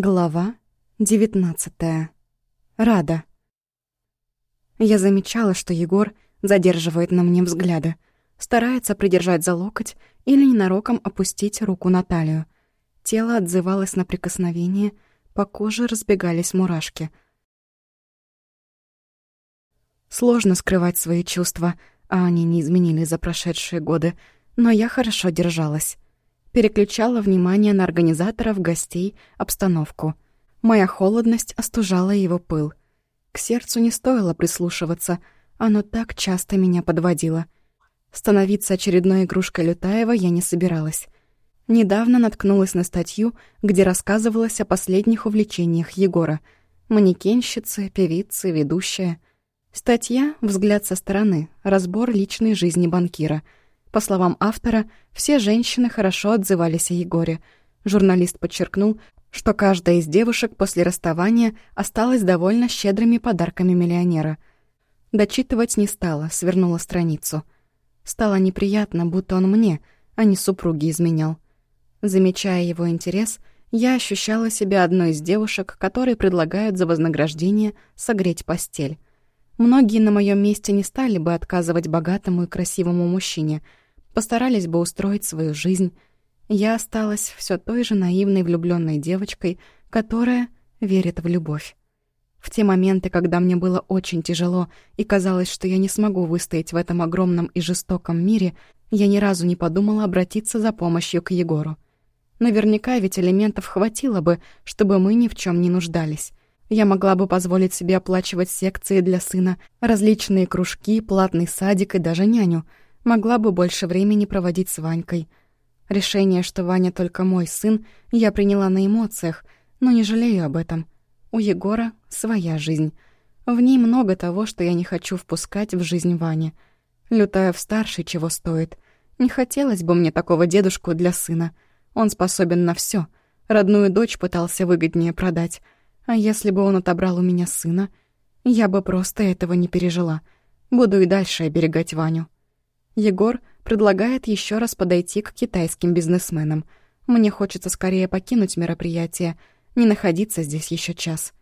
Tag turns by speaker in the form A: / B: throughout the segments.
A: Глава девятнадцатая. Рада. Я замечала, что Егор задерживает на мне взгляды, старается придержать за локоть или ненароком опустить руку на талию. Тело отзывалось на прикосновение, по коже разбегались мурашки. Сложно скрывать свои чувства, а они не изменились за прошедшие годы, но я хорошо держалась переключала внимание на организаторов, гостей, обстановку. Моя холодность остужала его пыл. К сердцу не стоило прислушиваться, оно так часто меня подводило. Становиться очередной игрушкой Лютаева я не собиралась. Недавно наткнулась на статью, где рассказывалось о последних увлечениях Егора. Манекенщицы, певицы, ведущая. Статья «Взгляд со стороны. Разбор личной жизни банкира». По словам автора, все женщины хорошо отзывались о Егоре. Журналист подчеркнул, что каждая из девушек после расставания осталась довольно щедрыми подарками миллионера. Дочитывать не стала, свернула страницу. Стало неприятно, будто он мне, а не супруге изменял. Замечая его интерес, я ощущала себя одной из девушек, которые предлагают за вознаграждение согреть постель. Многие на моем месте не стали бы отказывать богатому и красивому мужчине, постарались бы устроить свою жизнь. Я осталась все той же наивной влюбленной девочкой, которая верит в любовь. В те моменты, когда мне было очень тяжело и казалось, что я не смогу выстоять в этом огромном и жестоком мире, я ни разу не подумала обратиться за помощью к Егору. Наверняка ведь элементов хватило бы, чтобы мы ни в чем не нуждались. Я могла бы позволить себе оплачивать секции для сына, различные кружки, платный садик и даже няню. Могла бы больше времени проводить с Ванькой. Решение, что Ваня только мой сын, я приняла на эмоциях, но не жалею об этом. У Егора своя жизнь. В ней много того, что я не хочу впускать в жизнь Вани. Лютаев старший чего стоит. Не хотелось бы мне такого дедушку для сына. Он способен на все. Родную дочь пытался выгоднее продать — а если бы он отобрал у меня сына, я бы просто этого не пережила. Буду и дальше оберегать Ваню. Егор предлагает еще раз подойти к китайским бизнесменам. Мне хочется скорее покинуть мероприятие, не находиться здесь еще час.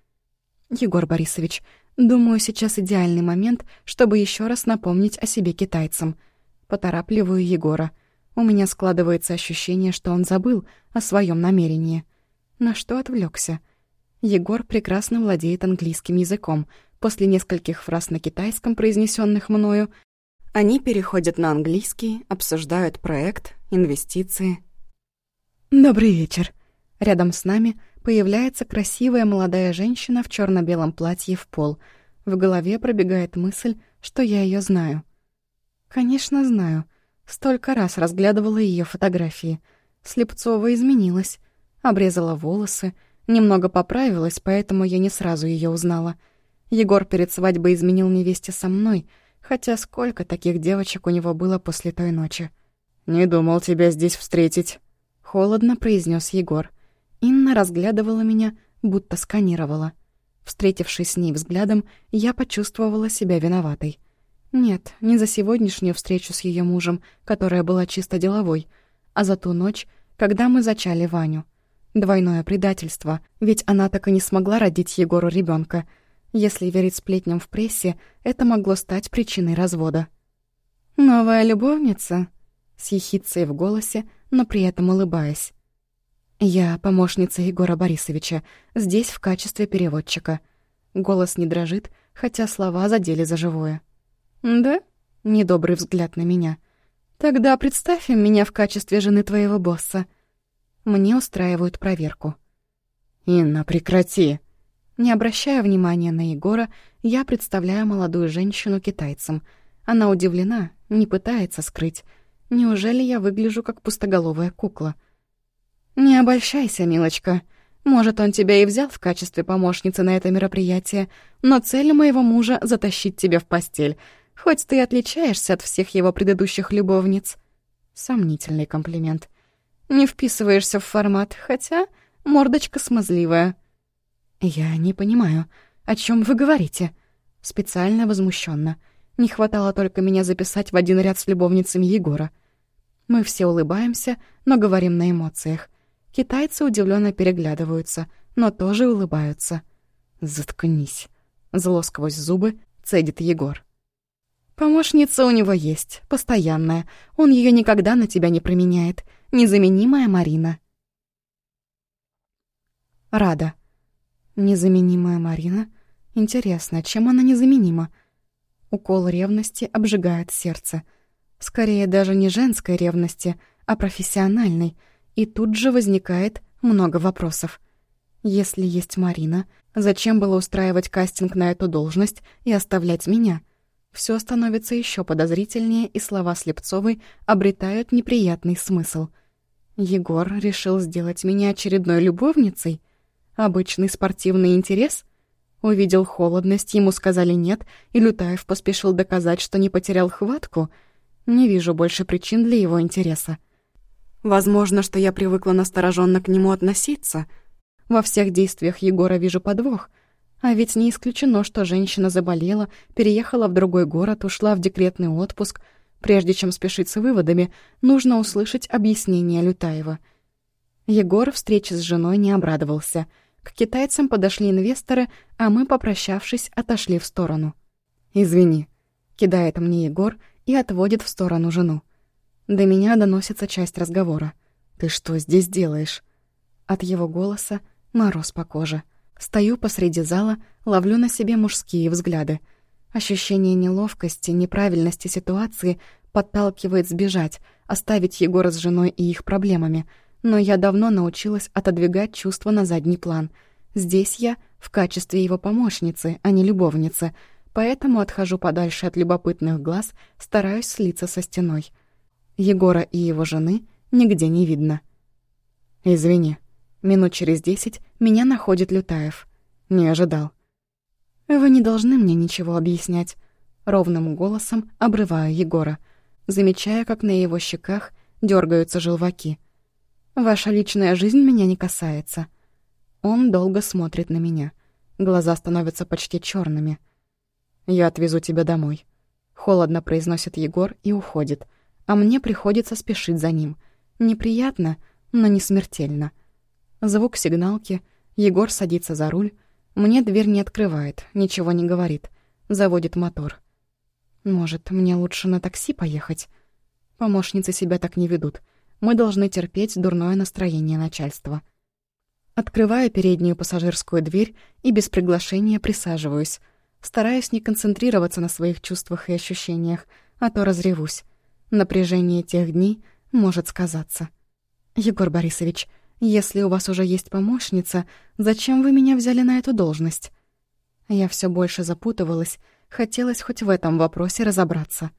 A: Егор Борисович, думаю, сейчас идеальный момент, чтобы еще раз напомнить о себе китайцам. Поторапливаю Егора. У меня складывается ощущение, что он забыл о своем намерении. На что отвлекся? Егор прекрасно владеет английским языком. После нескольких фраз на китайском, произнесенных мною, они переходят на английский, обсуждают проект, инвестиции. «Добрый вечер». Рядом с нами появляется красивая молодая женщина в черно белом платье в пол. В голове пробегает мысль, что я ее знаю. Конечно, знаю. Столько раз разглядывала ее фотографии. Слепцова изменилась. Обрезала волосы, Немного поправилась, поэтому я не сразу ее узнала. Егор перед свадьбой изменил невесте со мной, хотя сколько таких девочек у него было после той ночи. «Не думал тебя здесь встретить», — холодно произнес Егор. Инна разглядывала меня, будто сканировала. Встретившись с ней взглядом, я почувствовала себя виноватой. Нет, не за сегодняшнюю встречу с ее мужем, которая была чисто деловой, а за ту ночь, когда мы зачали Ваню — Двойное предательство, ведь она так и не смогла родить Егору ребенка. Если верить сплетням в прессе, это могло стать причиной развода. «Новая любовница?» С ехицей в голосе, но при этом улыбаясь. «Я помощница Егора Борисовича, здесь в качестве переводчика». Голос не дрожит, хотя слова задели за живое. «Да?» — недобрый взгляд на меня. «Тогда представь меня в качестве жены твоего босса». Мне устраивают проверку. «Инна, прекрати!» Не обращая внимания на Егора, я представляю молодую женщину китайцам. Она удивлена, не пытается скрыть. Неужели я выгляжу как пустоголовая кукла? «Не обольщайся, милочка. Может, он тебя и взял в качестве помощницы на это мероприятие, но цель моего мужа — затащить тебя в постель, хоть ты и отличаешься от всех его предыдущих любовниц». Сомнительный комплимент. Не вписываешься в формат, хотя мордочка смазливая». «Я не понимаю, о чем вы говорите?» Специально возмущенно. Не хватало только меня записать в один ряд с любовницами Егора. Мы все улыбаемся, но говорим на эмоциях. Китайцы удивленно переглядываются, но тоже улыбаются.
B: «Заткнись», — зло сквозь зубы цедит Егор.
A: «Помощница у него есть, постоянная. Он ее никогда на тебя не променяет. Незаменимая Марина».
B: Рада. Незаменимая Марина? Интересно, чем она незаменима? Укол ревности обжигает сердце. Скорее, даже не женской ревности, а профессиональной. И тут же возникает много вопросов. Если есть Марина, зачем было устраивать кастинг на эту должность и оставлять меня? Все становится еще подозрительнее, и слова Слепцовой обретают неприятный смысл. Егор решил сделать меня очередной любовницей? Обычный спортивный интерес? Увидел холодность, ему сказали «нет», и Лютаев поспешил доказать, что не потерял хватку? Не вижу больше причин для его интереса. Возможно, что я привыкла настороженно к нему относиться. Во всех действиях Егора вижу подвох. А ведь не исключено, что женщина заболела, переехала в другой город, ушла в декретный отпуск. Прежде чем спешить с выводами, нужно услышать объяснение Лютаева. Егор встрече с женой не обрадовался. К китайцам подошли инвесторы, а мы, попрощавшись, отошли в сторону. «Извини», — кидает мне Егор и отводит в сторону жену. До меня доносится часть разговора. «Ты что здесь делаешь?» От его голоса мороз по коже. Стою посреди зала, ловлю на себе мужские взгляды. Ощущение неловкости, неправильности ситуации подталкивает сбежать, оставить Егора с женой и их проблемами. Но я давно научилась отодвигать чувства на задний план. Здесь я в качестве его помощницы, а не любовницы, поэтому отхожу подальше от любопытных глаз, стараюсь слиться со стеной. Егора и его жены нигде не видно. «Извини, минут через десять меня находит Лютаев. Не ожидал». «Вы не должны мне ничего объяснять». Ровным голосом обрываю Егора, замечая, как на его щеках дергаются желваки. «Ваша личная жизнь меня не касается». Он долго смотрит на меня. Глаза становятся почти черными. «Я отвезу тебя домой», — холодно произносит Егор и уходит, а мне приходится спешить за ним. Неприятно, но не смертельно. Звук сигналки, Егор садится за руль, мне дверь не открывает, ничего не говорит, заводит мотор. Может, мне лучше на такси поехать? Помощницы себя так не ведут. Мы должны терпеть дурное настроение начальства. Открываю переднюю пассажирскую дверь и без приглашения присаживаюсь. Стараюсь не концентрироваться на своих чувствах и ощущениях, а то разревусь. Напряжение тех дней может сказаться. «Егор Борисович, если у вас уже есть помощница, зачем вы меня взяли на эту должность?» Я все больше запутывалась, хотелось хоть в этом вопросе разобраться.